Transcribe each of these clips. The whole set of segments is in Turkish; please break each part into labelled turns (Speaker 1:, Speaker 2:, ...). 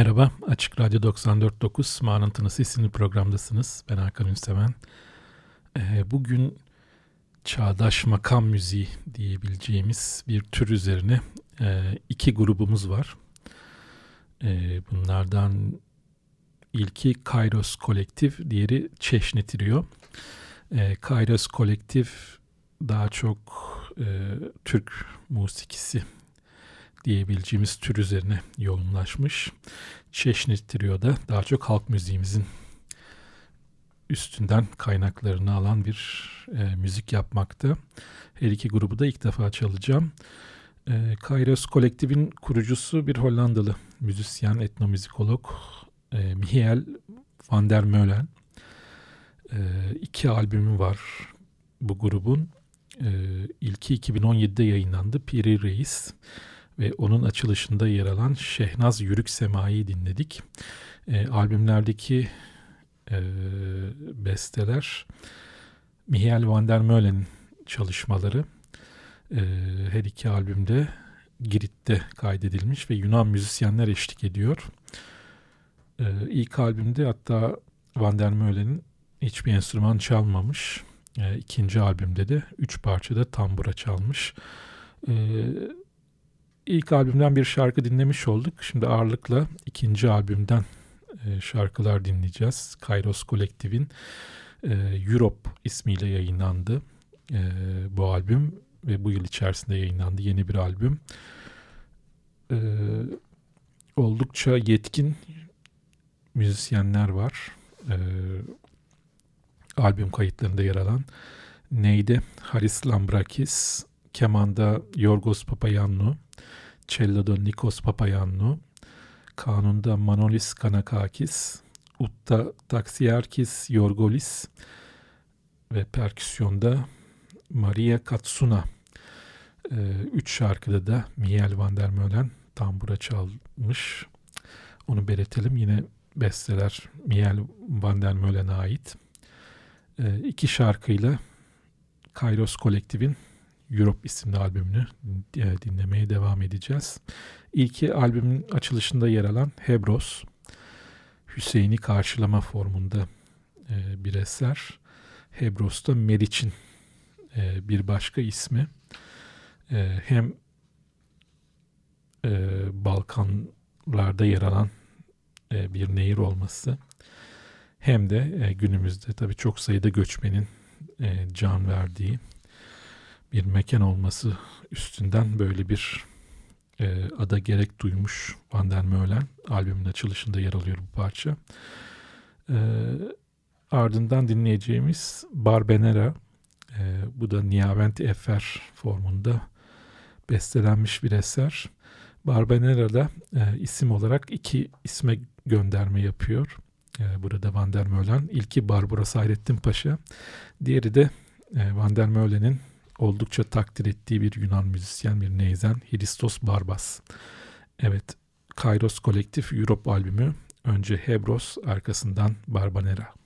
Speaker 1: Merhaba, Açık Radyo 94.9 Mağanın Tınısı isimli programdasınız. Ben Hakan Ünseven. Ee, bugün çağdaş makam müziği diyebileceğimiz bir tür üzerine e, iki grubumuz var. E, bunlardan ilki Kairos Kolektif, diğeri Çeşni Trio. E, Kairos Kolektif daha çok e, Türk musikisi diyebileceğimiz tür üzerine yoğunlaşmış. Çeşni Trio'da daha çok halk müziğimizin üstünden kaynaklarını alan bir e, müzik yapmakta. Her iki grubu da ilk defa çalacağım. E, Kairos Kolektif'in kurucusu bir Hollandalı müzisyen, etnomüzikolog e, Michael van der Meulen. E, iki albümü var bu grubun. E, ilki 2017'de yayınlandı. Piri Reis ve onun açılışında yer alan Şehnaz Yürük Sema'yı dinledik. E, albümlerdeki e, besteler Michael van der Meulen'in çalışmaları e, her iki albümde Girit'te kaydedilmiş ve Yunan müzisyenler eşlik ediyor. E, ilk albümde hatta Van der Meulen'in hiçbir enstrüman çalmamış. E, ikinci albümde de üç parçada tambura çalmış. E, ilk albümden bir şarkı dinlemiş olduk. Şimdi ağırlıkla ikinci albümden e, şarkılar dinleyeceğiz. Kairos Kolektif'in e, Europe ismiyle yayınlandı e, bu albüm ve bu yıl içerisinde yayınlandı yeni bir albüm. Oldukça yetkin müzisyenler var. Albüm kayıtlarında yer alan. Neydi? Haris Lambrakis, kemanda Yorgos Papayannou, cello'da Nikos Papayannou, kanunda Manolis Kanakakis, utta Taksiarkis Yorgolis ve perküsyonda Maria Katsuna. Ee, üç şarkıda da Miel van der Meulen tambura çalmış. Onu belirtelim. Yine besteler Miel van der Meulen'e ait. Ee, iki şarkıyla Kairos Kolektif'in Europe isimli albümünü e, dinlemeye devam edeceğiz. İlki albümün açılışında yer alan Hebros, Hüseyin'i karşılama formunda e, bir eser. Hebros da Meriç'in e, bir başka ismi. Hem Balkanlarda yer alan bir nehir olması hem de günümüzde tabii çok sayıda göçmenin can verdiği bir mekan olması üstünden böyle bir e, ada gerek duymuş Van der Meulen albümün açılışında yer alıyor bu parça. E, ardından dinleyeceğimiz Barbenera e, bu da Niavent Efer formunda bestelenmiş bir eser. Barbenera'da e, isim olarak iki isme gönderme yapıyor. E, burada Van der Meulen. İlki Barbara Sayrettin Paşa. Diğeri de e, Van der Meulen'in oldukça takdir ettiği bir Yunan müzisyen, bir neyzen Hristos Barbas. Evet, Kairos Kolektif Europe albümü önce Hebros arkasından Barbanera.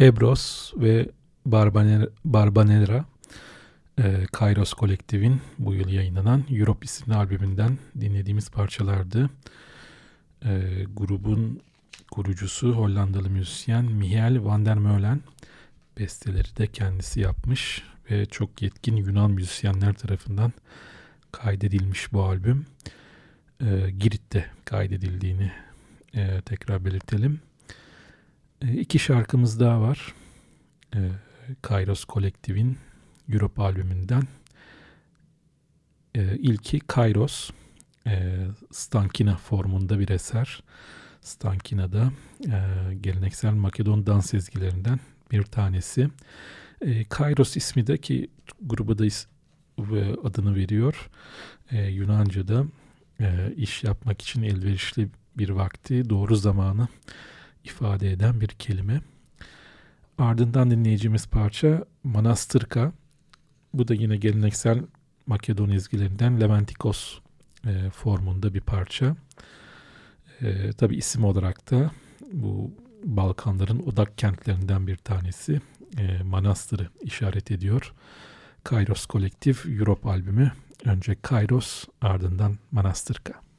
Speaker 1: Hebros ve Barbanera, Barbanera e, Kairos Kolektif'in bu yıl yayınlanan Europe isimli albümünden dinlediğimiz parçalardı. E, grubun kurucusu Hollandalı müzisyen Michael van der Meulen besteleri de kendisi yapmış ve çok yetkin Yunan müzisyenler tarafından kaydedilmiş bu albüm. E, Girit'te kaydedildiğini e, tekrar belirtelim. E, iki şarkımız daha var. E, Kairos Kolektif'in Europe albümünden. E, ilki Kairos. E, Stankina formunda bir eser. Stankina'da e, geleneksel Makedon dans ezgilerinden bir tanesi. E, Kairos ismi de ki gruba da is, adını veriyor. E, Yunanca'da e, iş yapmak için elverişli bir vakti, doğru zamanı ifade eden bir kelime. Ardından dinleyeceğimiz parça Manastırka. Bu da yine geleneksel Makedon ezgilerinden Levantikos e, formunda bir parça. E, Tabi isim olarak da bu Balkanların odak kentlerinden bir tanesi e, Manastır'ı işaret ediyor. Kairos Kolektif Europe albümü önce Kairos ardından Manastırka.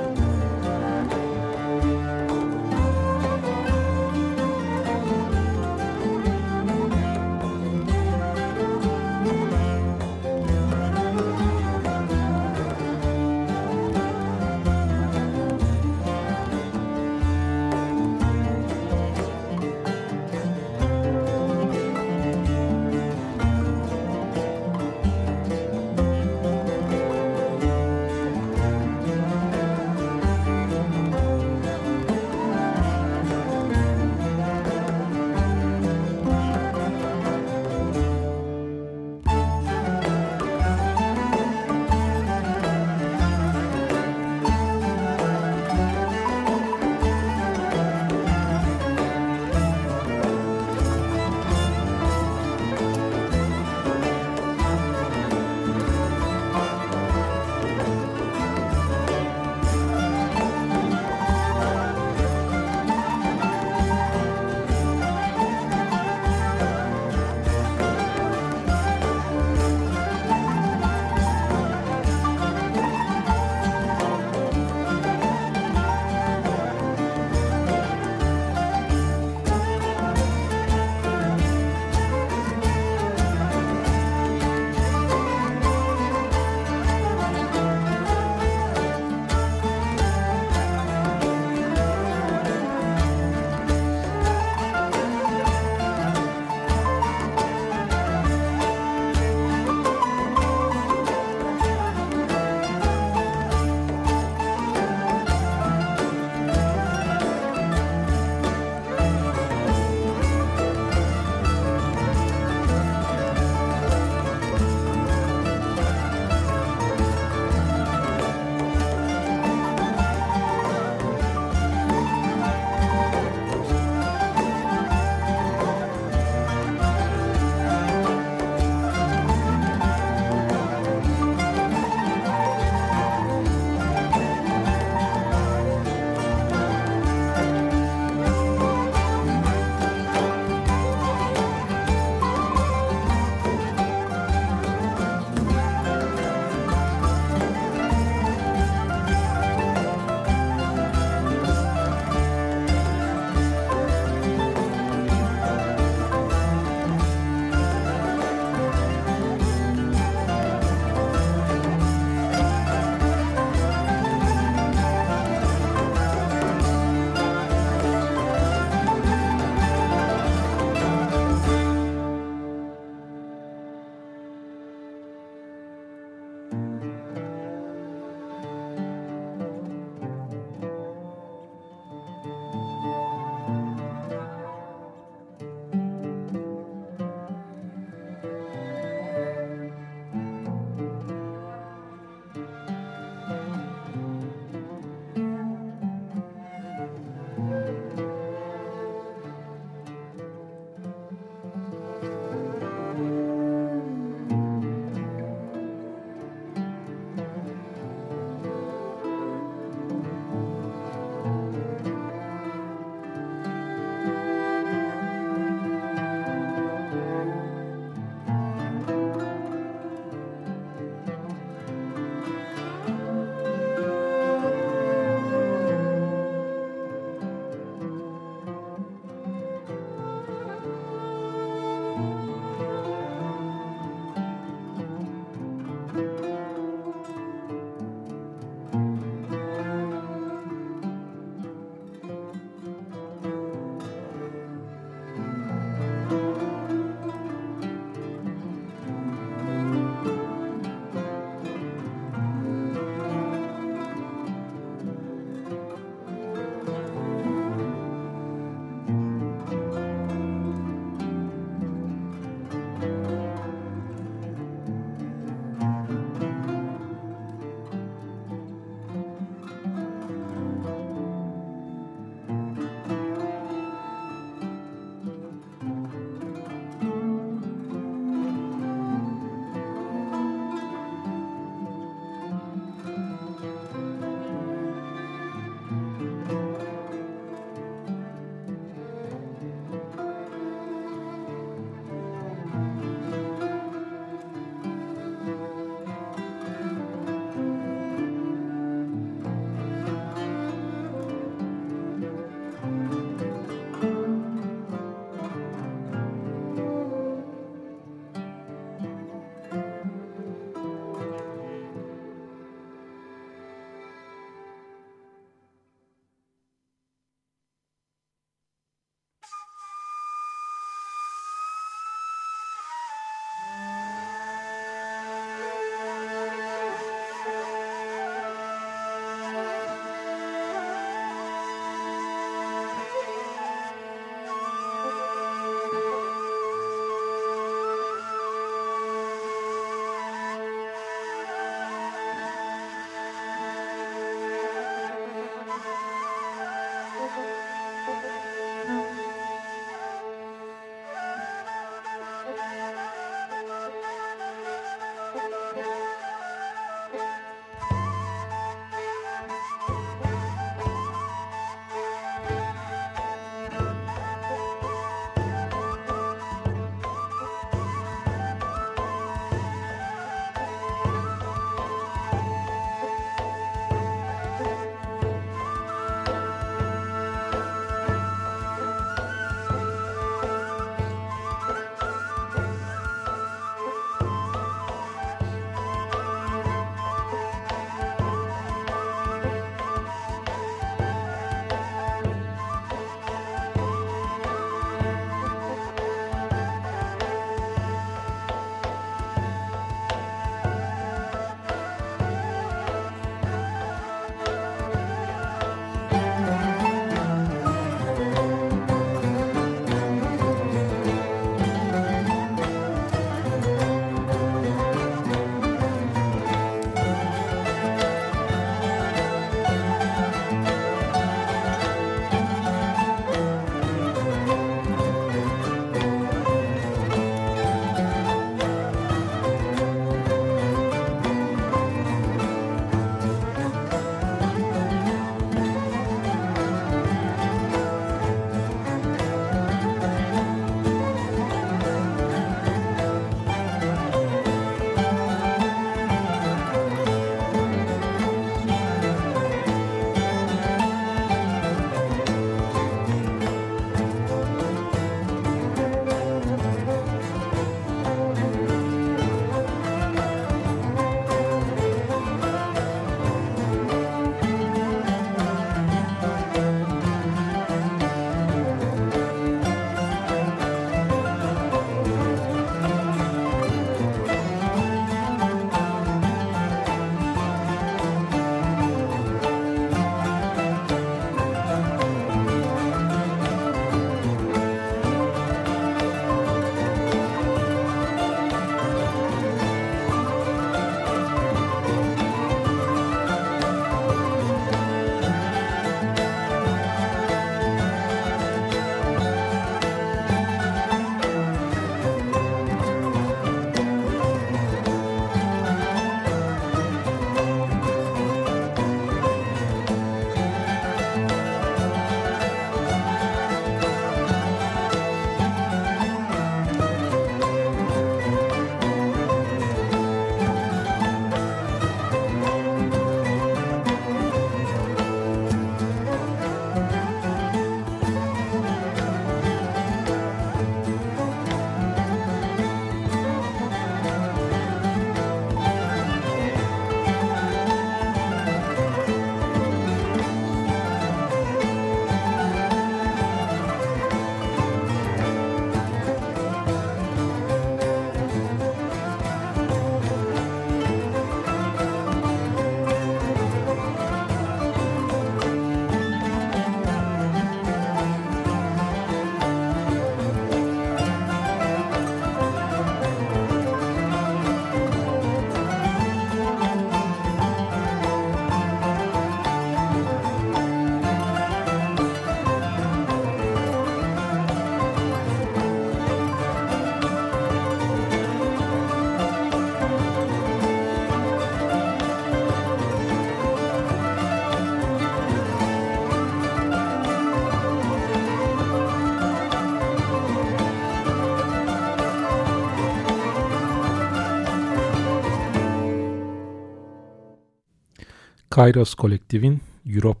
Speaker 1: Kairos Kolektif'in Europe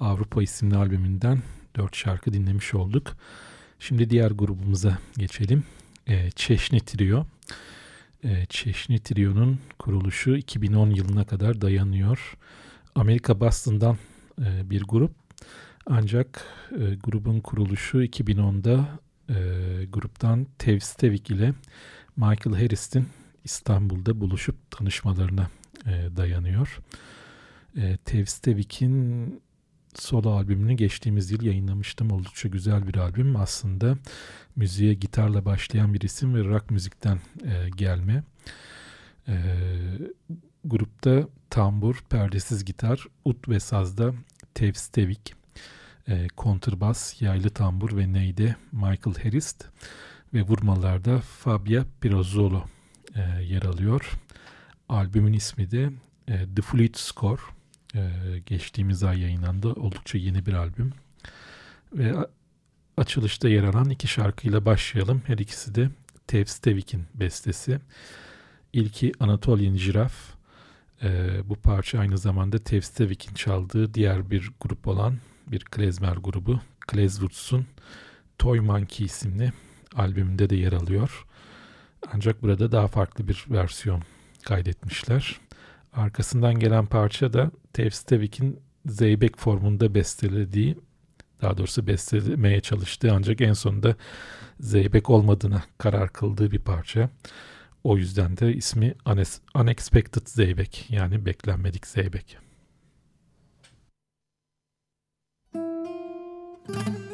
Speaker 1: Avrupa isimli albümünden dört şarkı dinlemiş olduk. Şimdi diğer grubumuza geçelim. E, Çeşni Trio. E, Çeşni Trio'nun kuruluşu 2010 yılına kadar dayanıyor. Amerika Boston'dan e, bir grup. Ancak e, grubun kuruluşu 2010'da e, gruptan Tev Stevik ile Michael Harris'in İstanbul'da buluşup tanışmalarına e, dayanıyor. E, Tev Stevik'in solo albümünü geçtiğimiz yıl yayınlamıştım. Oldukça güzel bir albüm. Aslında müziğe gitarla başlayan bir isim ve rock müzikten e, gelme. E, grupta tambur, perdesiz gitar, ut ve sazda Tev Stevik, e, kontrbas, yaylı tambur ve neyde Michael Harris ve vurmalarda Fabia Pirozzolo e, yer alıyor. Albümün ismi de e, The Fleet Score. E, geçtiğimiz ay yayınlandı. Oldukça yeni bir albüm. Ve açılışta yer alan iki şarkıyla başlayalım. Her ikisi de Tev Stevik'in bestesi. İlki Anatolian Giraffe. E, bu parça aynı zamanda Tev Stevik'in çaldığı diğer bir grup olan bir klezmer grubu. Klezwurtz'un Toy Monkey isimli albümünde de yer alıyor. Ancak burada daha farklı bir versiyon kaydetmişler. Arkasından gelen parça da Tev Stevik'in Zeybek formunda bestelediği, daha doğrusu bestelemeye çalıştığı ancak en sonunda Zeybek olmadığına karar kıldığı bir parça. O yüzden de ismi Unexpected Zeybek yani beklenmedik Zeybek. Müzik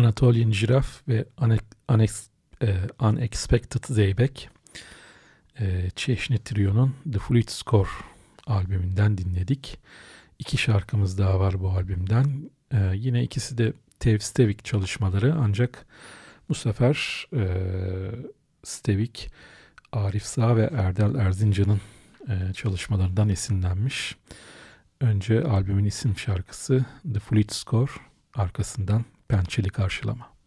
Speaker 1: Anatolian Giraffe ve Unex, e, Unexpected Zeybek e, Çeşni Trio'nun The Fleet Score albümünden dinledik. İki şarkımız daha var bu albümden. E, yine ikisi de Tev Stevik çalışmaları ancak bu sefer e, Stevik Arif Sağ ve Erdal Erzincan'ın e, çalışmalarından esinlenmiş. Önce albümün isim şarkısı The Fleet Score, arkasından Pençeli Karşılama.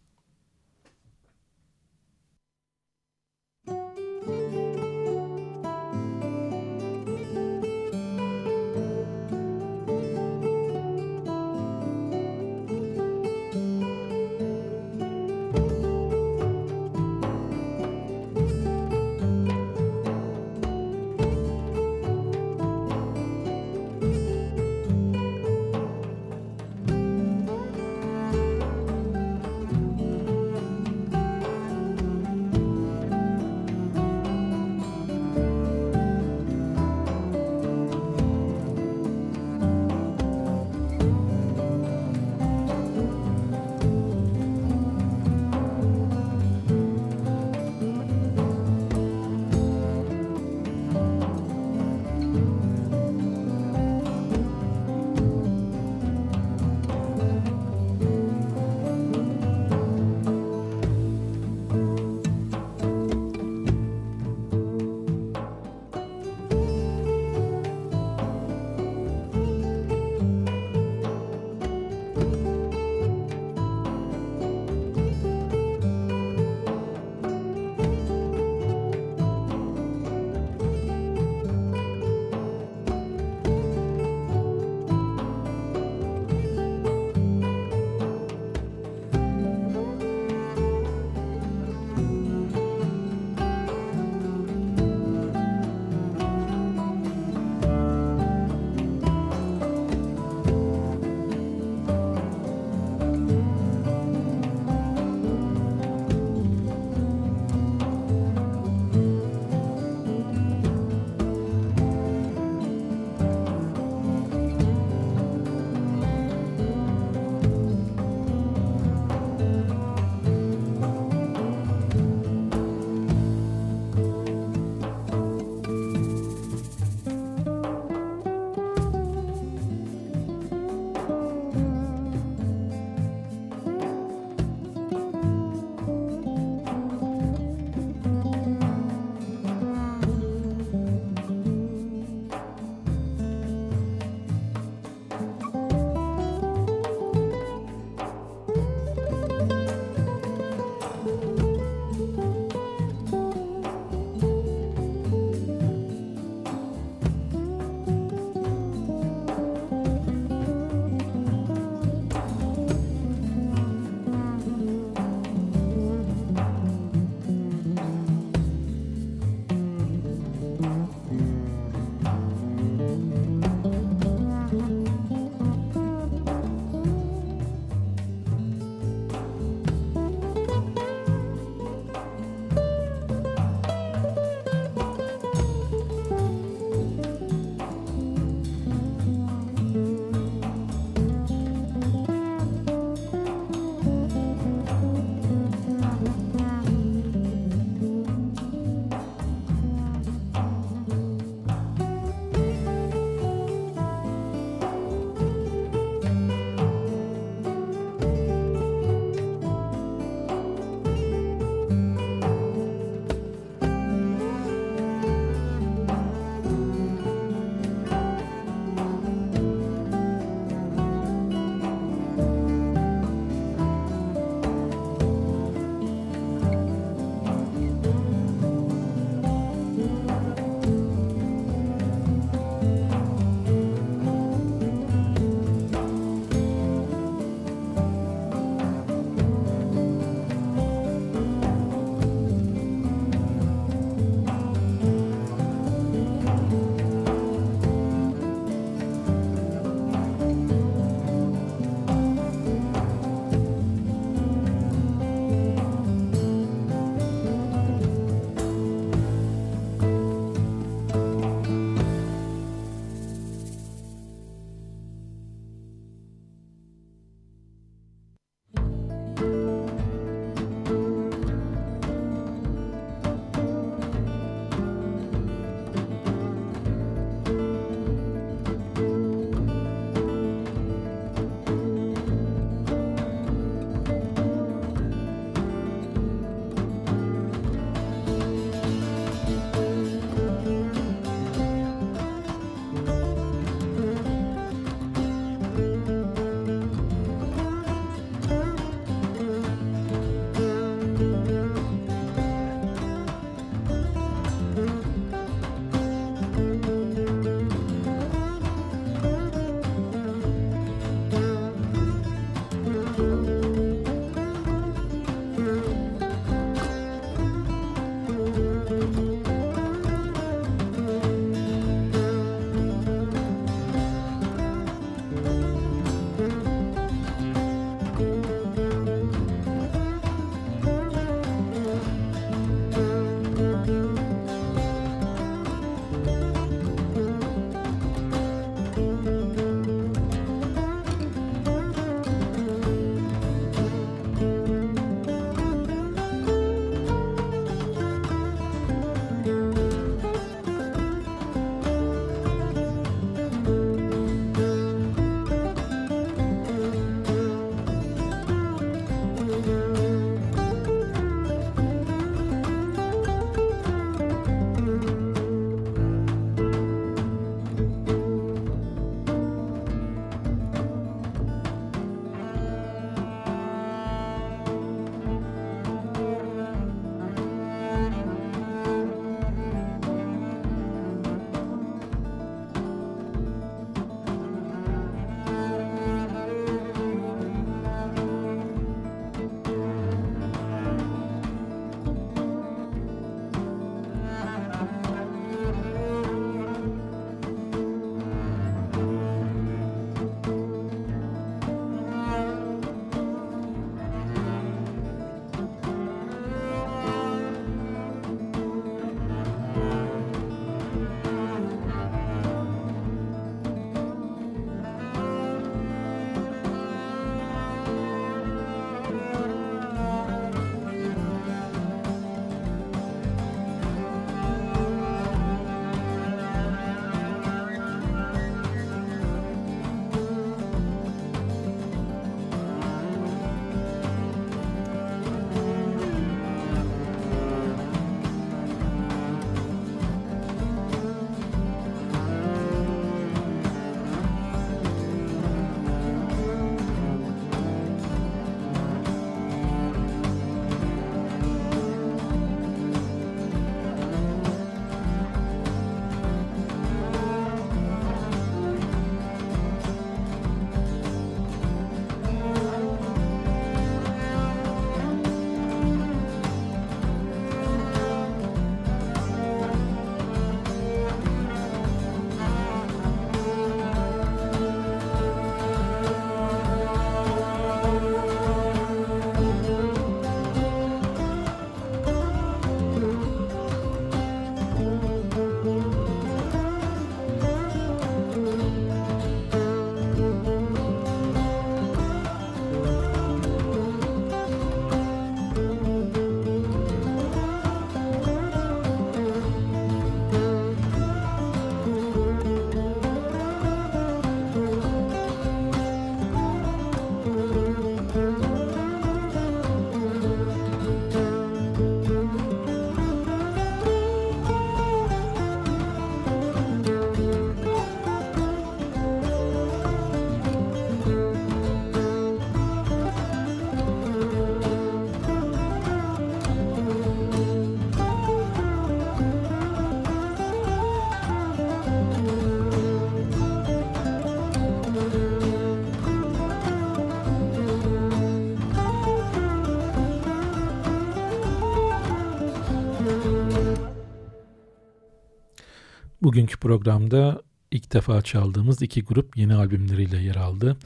Speaker 1: Bugünkü programda ilk defa çaldığımız iki grup yeni albümleriyle yer aldı.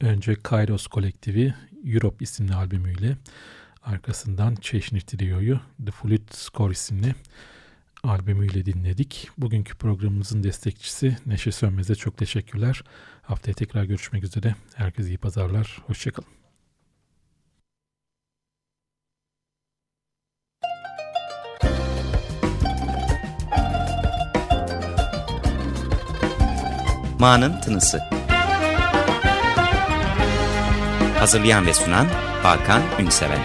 Speaker 1: Önce Kairos kolektivi Europe isimli albümüyle, arkasından Çeşni Trio'yu The Flute Score isimli albümüyle dinledik. Bugünkü programımızın destekçisi Neşe Sönmez'e çok teşekkürler. Haftaya tekrar görüşmek üzere. Herkese iyi pazarlar. Hoşçakalın.
Speaker 2: Ma'nın Tınısı. Hazırlayan ve sunan Hakan Ünseven